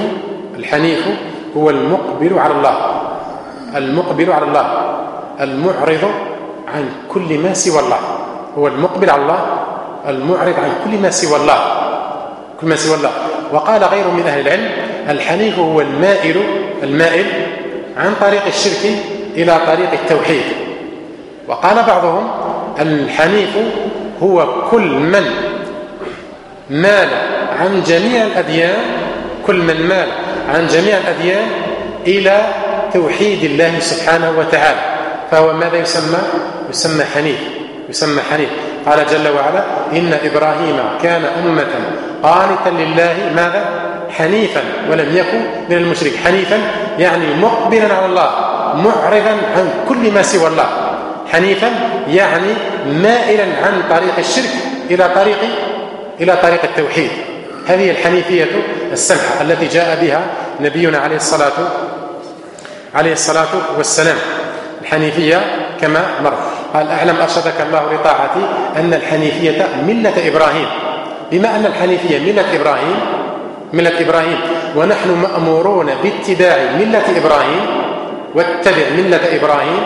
الحنيف هو المقبل على الله. المقبل على الله. المعرض عن كل ما سوى الله. هو المقبل على الله. المعرض عن كل ما سوى الله. كل ما سوى الله. وقال غير من أهل العلم الحنيف هو المائل المائل عن طريق الشرك إلى طريق التوحيد. وقال بعضهم الحنيف هو كل من مال عن جميع الأديان كل من مال عن جميع الأديان إلى توحيد الله سبحانه وتعالى. فهو ماذا يسمى؟ يسمى حنيف يسمى حنيف. قال جل وعلا إن إبراهيم كان أمة قانتا لله ماذا؟ حنيفا ولم يكن من المشرك حنيفا يعني مقبلا على الله معرضا عن كل ما سوى الله. حنيفا يعني مائلا عن طريق الشرك إلى طريق إلى طريق التوحيد. هذه الحنيفية السمحة التي جاء بها نبينا عليه الصلاة عليه الصلاة والسلام. الحنيفية كما مر. قال أعلم أرشدك الله لطاعتي أن الحنيفية ملة إبراهيم؟ بما أن الحنيفية ملة إبراهيم ملة إبراهيم. ونحن مأمورون باتباع ملة إبراهيم واتبع ملة إبراهيم.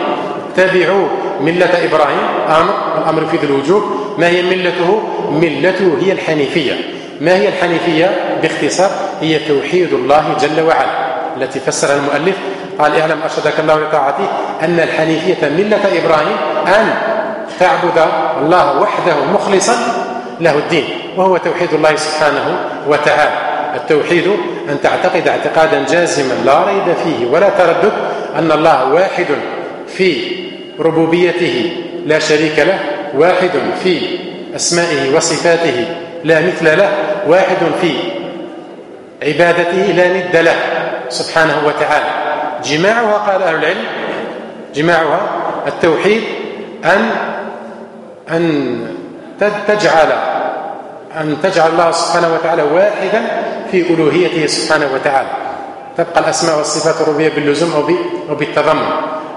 اتبعوا ملة إبراهيم. أمر الأمر في الوجوب. ما هي ملته؟ ملته هي الحنيفية. ما هي الحنيفية؟ باختصار هي توحيد الله جل وعلا التي فسرها المؤلف. قال اعلم أرشدك الله لطاعته أن الحنيفية ملة إبراهيم أن تعبد الله وحده مخلصا له الدين. وهو توحيد الله سبحانه وتعالى. التوحيد أن تعتقد اعتقادا جازما لا ريب فيه ولا تردد أن الله واحد في ربوبيته لا شريك له واحد في أسمائه وصفاته لا مثل له واحد في عبادته لا ند له سبحانه وتعالى. جماعها قال أهل العلم جماعها التوحيد أن أن تجعل أن تجعل الله سبحانه وتعالى واحدا في ألوهيته سبحانه وتعالى. تبقى الأسماء والصفات الربوبية باللزوم أو بالتضمن.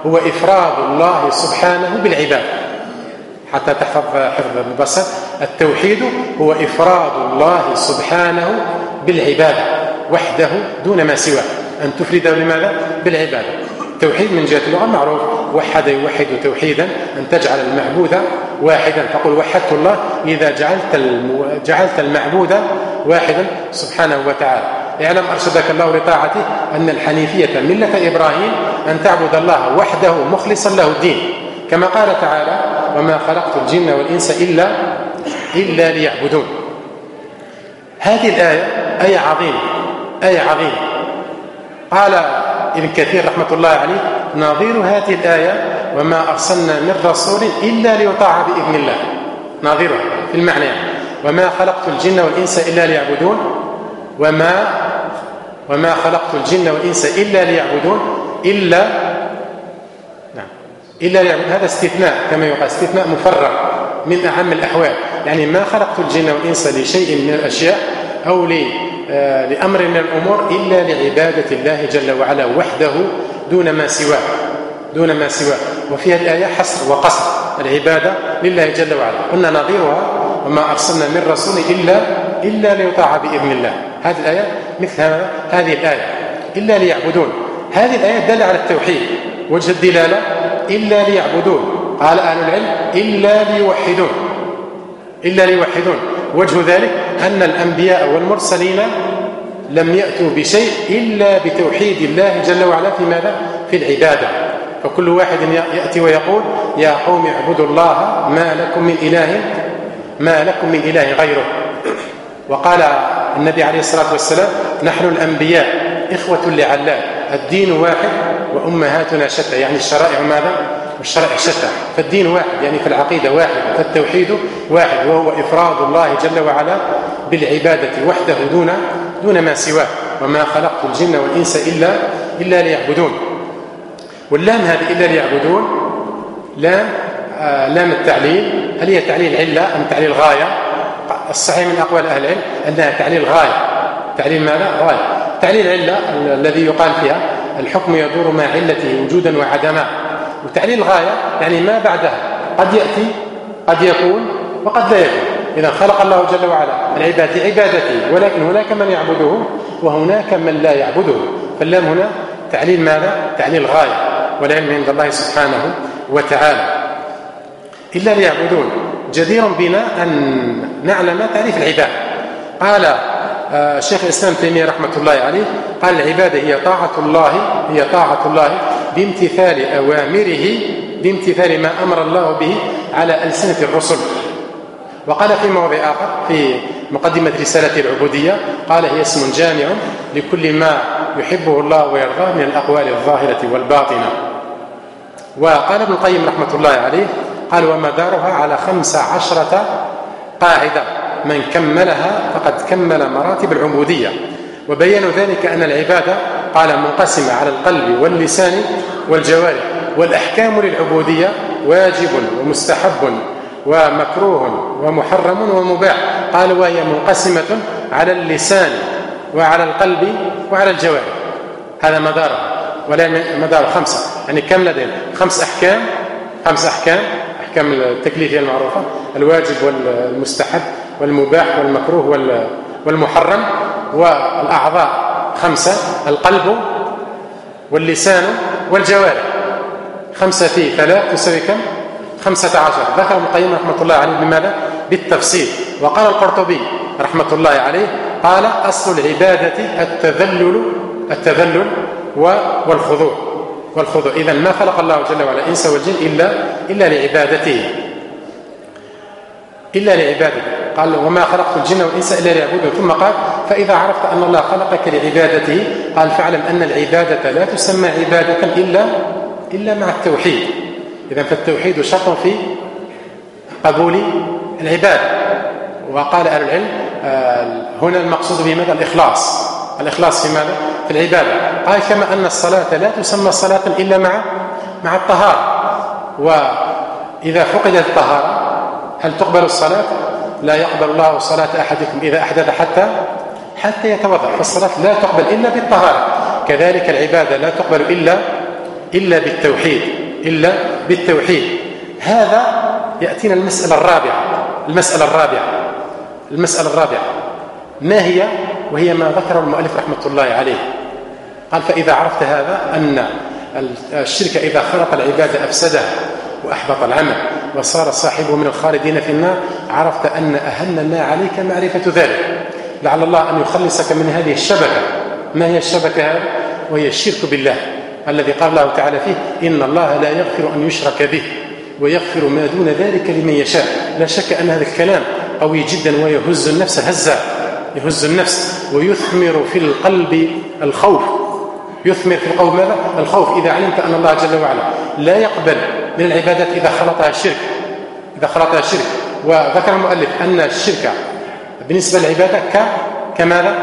هو إفراد الله سبحانه بالعباد. حتى تحفظ حفظ مبسط التوحيد هو إفراد الله سبحانه بالعبادة وحده دون ما سواه. أن تفرده لماذا؟ بالعبادة. التوحيد من جهة اللغة معروف. وحد يوحد توحيدا. أن تجعل المعبود واحدا. تقول وحدت الله. إذا جعلت جعلت المعبود واحدا سبحانه وتعالى. اعلم أرشدك الله لطاعته أن الحنيفية ملة إبراهيم أن تعبد الله وحده مخلصا له الدين. كما قال تعالى وما خلقت الجن والإنس إلا إلا ليعبدون. هذه الآية آية عظيمة آية عظيمة قال ابن كثير رحمة الله عليه نظير هذه الآية وما أرسلنا من رسول إلا ليطاع بإذن الله. نظيرها في المعنى. وما خلقت الجن والإنس إلا ليعبدون. وما وما خلقت الجن والإنس إلا ليعبدون. إلا نعم إلا ليعبدون. هذا استثناء كما يقال استثناء مفرغ من أهم الأحوال. يعني ما خلقت الجن والإنس لشيء من الأشياء أو آه، لأمر من الأمور إلا لعبادة الله جل وعلا وحده دون ما سواه دون ما سواه. وفيها الآية حصر وقصر العبادة لله جل وعلا. قلنا نظيرها وما أرسلنا من رسول إلا إلا ليطاع بإذن الله. هذه الآية مثل هذه الآية. إلا ليعبدون. هذه الآية دل على التوحيد. وجه الدلالة؟ إلا ليعبدون. قال أهل العلم إلا ليوحدون. إلا ليوحدون. وجه ذلك أن الأنبياء والمرسلين لم يأتوا بشيء إلا بتوحيد الله جل وعلا في ماذا؟ في العبادة فكل واحد يأتي ويقول يا قوم اعبدوا الله ما لكم من إله ما لكم من إله غيره وقال النبي عليه الصلاة والسلام نحن الأنبياء إخوة لعلاه الدين واحد وأمهاتنا شتى يعني الشرائع ماذا؟ الشرائع شتى فالدين واحد يعني في العقيدة واحد فالتوحيد واحد وهو إفراد الله جل وعلا بالعبادة وحده دون دون ما سواه وما خلقت الجن والإنس إلا إلا ليعبدون. واللام هذه إلا ليعبدون لام آه لام التعليل هل هي تعليل علة أم تعليل غاية؟ الصحيح من أقوال أهل العلم أنها تعليل غاية. تعليل ماذا؟ غاية. تعليل علة الذي يقال فيها الحكم يدور مع علته وجودا وعدما. وتعليل الغاية يعني ما بعدها قد يأتي قد يكون وقد لا يكون. إذا خلق الله جل وعلا العباد لعبادته ولكن هناك من يعبده وهناك من لا يعبده. فاللام هنا تعليل ماذا؟ تعليل غاية والعلم عند الله سبحانه وتعالى. إلا ليعبدون. جدير بنا أن نعلم تعريف العباد. قال آه، شيخ الإسلام تيمية رحمة الله عليه قال العبادة هي طاعة الله هي طاعة الله بامتثال أوامره بامتثال ما أمر الله به على ألسنة الرسل. وقال في موضع آخر في مقدمة رسالة العبودية قال هي اسم جامع لكل ما يحبه الله ويرضاه من الأقوال الظاهرة والباطنة. وقال ابن القيم رحمة الله عليه قال ومدارها على خمس عشرة قاعدة من كملها فقد كمل مراتب العبودية. وبينوا ذلك أن العبادة قال منقسمة على القلب واللسان والجوارح والأحكام للعبودية واجب ومستحب ومكروه ومحرم ومباح. قال وهي منقسمة على اللسان وعلى القلب وعلى الجوارح. هذا مدارها ولا مدار خمسة. يعني كم لدينا؟ خمس أحكام خمس أحكام أحكام التكليفية المعروفة الواجب والمستحب والمباح والمكروه والمحرم والأعضاء. خمسة القلب واللسان والجوارح. خمسة في ثلاث تساوي كم؟ خمسة عشر. ذكر ابن القيم رحمة الله عليه بماذا؟ بالتفصيل. وقال القرطبي رحمة الله عليه قال أصل العبادة التذلل التذلل والخضوع. والخضوع. إذا ما خلق الله جل وعلا الإنس والجن إلا إلا لعبادته. إلا لعبادته قال وما خلقت الجن والإنس إلا ليعبدون. ثم قال فإذا عرفت أن الله خلقك لعبادته قال فاعلم أن العبادة لا تسمى عبادة إلا إلا مع التوحيد. إذا فالتوحيد شرط في قبول العبادة. وقال أهل العلم آه، هنا المقصود به ماذا؟ الإخلاص. الإخلاص في ماذا؟ في العبادة. قال كما أن الصلاة لا تسمى صلاة إلا مع مع الطهارة. وإذا فقدت الطهارة هل تقبل الصلاة؟ لا يقبل الله صلاة أحدكم إذا أحدث حتى حتى يتوضأ فالصلاة لا تقبل إلا بالطهارة. كذلك العبادة لا تقبل إلا إلا بالتوحيد إلا بالتوحيد. هذا يأتينا المسألة الرابعة المسألة الرابعة المسألة الرابعة. ما هي؟ وهي ما ذكره المؤلف رحمة الله عليه. قال فإذا عرفت هذا أن الشرك إذا خلق العبادة أفسدها وأحبط العمل وصار صاحبه من الخالدين في النار عرفت أن أهم ما عليك معرفة ذلك. لعل الله أن يخلصك من هذه الشبكة. ما هي الشبكة هذه؟ وهي الشرك بالله الذي قال الله تعالى فيه إن الله لا يغفر أن يشرك به ويغفر ما دون ذلك لمن يشاء. لا شك أن هذا الكلام قوي جدا ويهز النفس هزا. يهز النفس ويثمر في القلب الخوف. يثمر في القلب ماذا؟ الخوف. إذا علمت أن الله جل وعلا لا يقبل من العبادات إذا خلطها الشرك. إذا خلطها الشرك. وذكر المؤلف أن الشرك بالنسبة للعبادة ك كماذا؟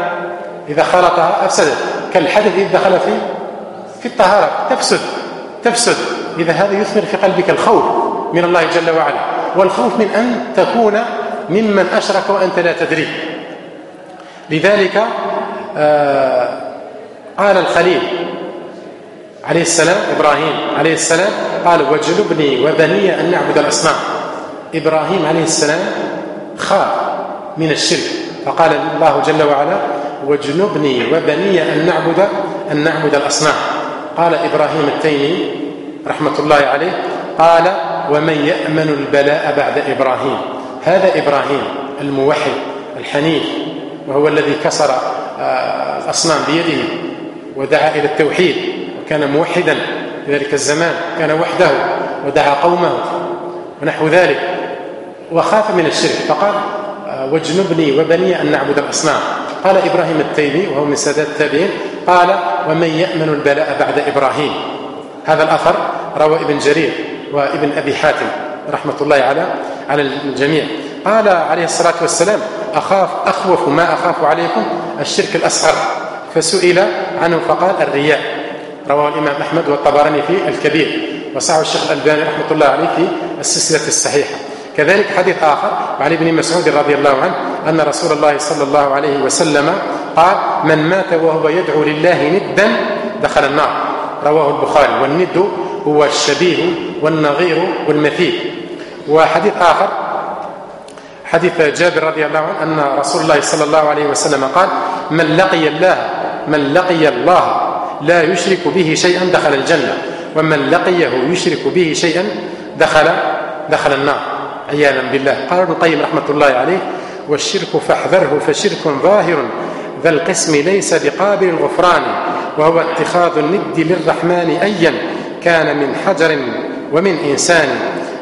إذا خلطها أفسدت كالحدث إذا دخل في في الطهارة. تفسد. تفسد. إذا هذا يثمر في قلبك الخوف من الله جل وعلا. والخوف من أن تكون ممن أشرك وأنت لا تدري. لذلك آه قال الخليل عليه السلام إبراهيم عليه السلام قال واجلبني وبني أن نعبد الأصنام. إبراهيم عليه السلام خاف. من الشرك. فقال الله جل وعلا واجنبني وبني أن نعبد أن نعبد الأصنام. قال إبراهيم التيمي رحمة الله عليه قال ومن يأمن البلاء بعد إبراهيم؟ هذا إبراهيم الموحد الحنيف وهو الذي كسر آه، الأصنام بيده ودعا إلى التوحيد وكان موحدا في ذلك الزمان كان وحده ودعا قومه ونحو ذلك وخاف من الشرك. فقال واجنبني وبني أن نعبد الأصنام. قال إبراهيم التيمي وهو من سادات التابعين قال ومن يأمن البلاء بعد إبراهيم؟ هذا الأثر روى ابن جرير وابن أبي حاتم رحمة الله على على الجميع. قال عليه الصلاة والسلام أخاف أخوف ما أخاف عليكم الشرك الأصغر فسئل عنه فقال الرياء. رواه الإمام أحمد والطبراني في الكبير. وصعه الشيخ الألباني رحمة الله عليه في السلسلة الصحيحة. كذلك حديث آخر عن ابن مسعود رضي الله عنه أن رسول الله صلى الله عليه وسلم قال من مات وهو يدعو لله ندا دخل النار. رواه البخاري والند هو الشبيه والنظير والمثيل. وحديث آخر حديث جابر رضي الله عنه أن رسول الله صلى الله عليه وسلم قال من لقي الله من لقي الله لا يشرك به شيئا دخل الجنة ومن لقيه يشرك به شيئا دخل دخل النار. عياذا بالله. قال ابن القيم رحمة الله عليه والشرك فاحذره فشرك ظاهر ذا القسم ليس بقابل الغفران وهو اتخاذ الند للرحمن أيا كان من حجر ومن إنسان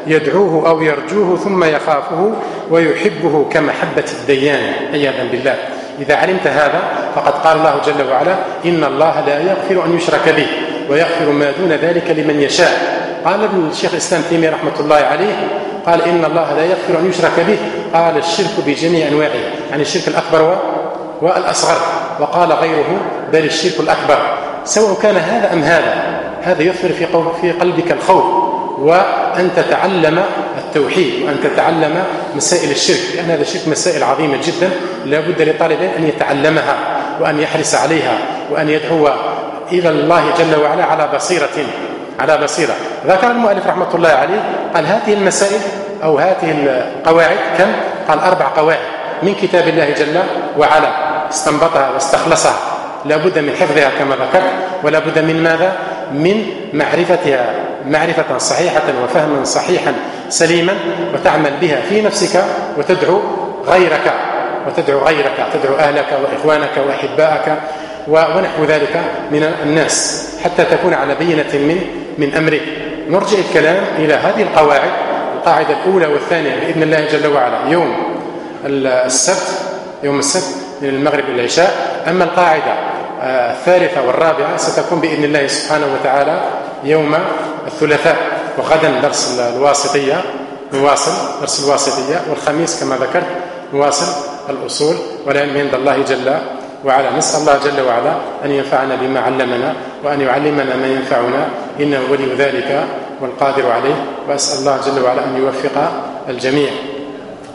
يدعوه أو يرجوه ثم يخافه ويحبه كمحبة الديان. عياذا بالله. إذا علمت هذا فقد قال الله جل وعلا إن الله لا يغفر أن يشرك به ويغفر ما دون ذلك لمن يشاء. قال ابن الشيخ الإسلام تيمية رحمة الله عليه قال إن الله لا يغفر أن يشرك به. قال الشرك بجميع أنواعه. يعني الشرك الأكبر والأصغر. وقال غيره بل الشرك الأكبر. سواء كان هذا أم هذا هذا يثمر في في قلبك الخوف. وأن تتعلم التوحيد وأن تتعلم مسائل الشرك. لأن هذا الشرك مسائل عظيمة جدا. لا بد لطالب أن يتعلمها وأن يحرص عليها وأن يدعو إلى الله جل وعلا على بصيرة. على بصيرة. ذكر المؤلف رحمة الله عليه قال هذه المسائل أو هذه القواعد كم؟ قال أربع قواعد من كتاب الله جل وعلا. استنبطها واستخلصها. لا بد من حفظها كما ذكرت ولا بد من ماذا؟ من معرفتها. معرفة صحيحة وفهما صحيحا سليما وتعمل بها في نفسك وتدعو غيرك. وتدعو غيرك تدعو أهلك وإخوانك وأحبائك ونحو ذلك من الناس حتى تكون على بينة من من أمرك. نرجع الكلام إلى هذه القواعد القاعدة الأولى والثانية بإذن الله جل وعلا. يوم السبت يوم السبت من المغرب إلى العشاء. أما القاعدة آه، الثالثة والرابعة ستكون بإذن الله سبحانه وتعالى يوم الثلاثاء. وغدا درس الواسطية نواصل درس الواسطية. والخميس كما ذكرت نواصل الأصول. والعلم عند الله جل وعلا نسأل الله جل وعلا أن ينفعنا بما علمنا وأن يعلمنا ما ينفعنا إنه ولي ذلك والقادر عليه وأسأل الله جل وعلا أن يوفق الجميع.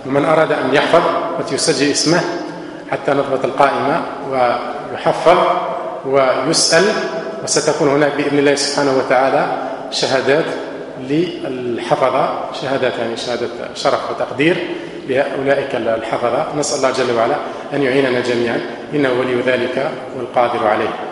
ومن أراد أن يحفظ وتسجل اسمه حتى نضبط القائمة ويحفظ ويسأل وستكون هناك بإذن الله سبحانه وتعالى شهادات للحفظة شهادات يعني شهادة شرف وتقدير لأولئك الحفظة نسأل الله جل وعلا أن يعيننا جميعا. إنه ولي ذلك والقادر عليه.